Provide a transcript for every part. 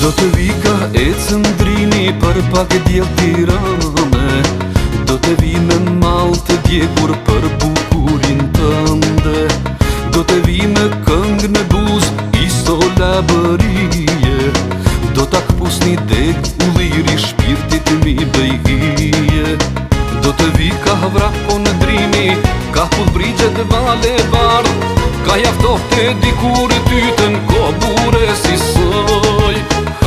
Do të vika e cëndrini për pak djel tirame Do të vime mal të djegur për bukurin tënde Do të vime këng në buz i sola bërije Do të akpus një dek u liri shpirtit mi bëjhije Do të vika vrak po në drini ka put brigjet vale bardh Ka jaftof të dikur të të në kobure si sëj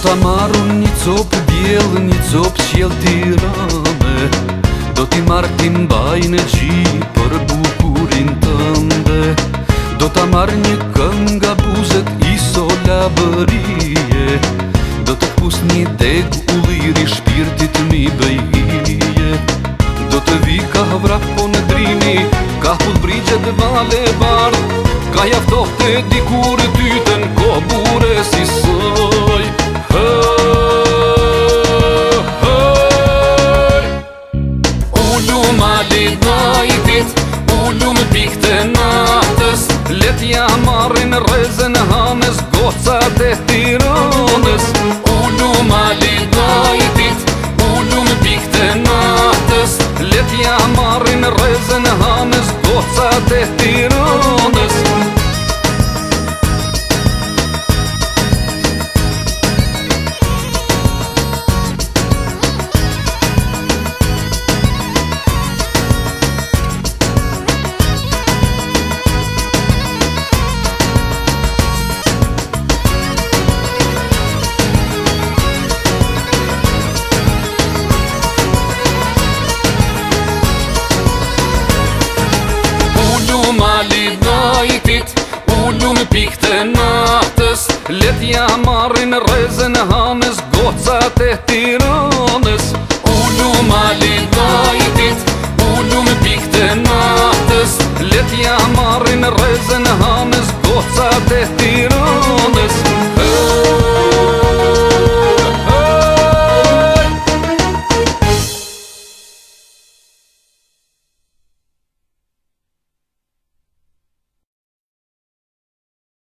ta marru një copë bjellë, një copë qjellë tirame Do t'i marrë t'im bajnë gjitë për bukurin tënde Do t'a marrë një këmë nga buzët i sola bërije Do t'a pus një degë u liri shpirtit mi bëjije Do t'a vika ka po në drimi, ka hull brigje dhe vale bardë Ka jaftohte dikur dyten, ko bure si sërë Ullum a dit nëjtit Ullum pikte natës Letja marrin rëzën Ja marrin rrezën hanës gjocë të tirunes oh ju malin do i me pikën e natës letja marrin rrezën hanës hanës gjocë të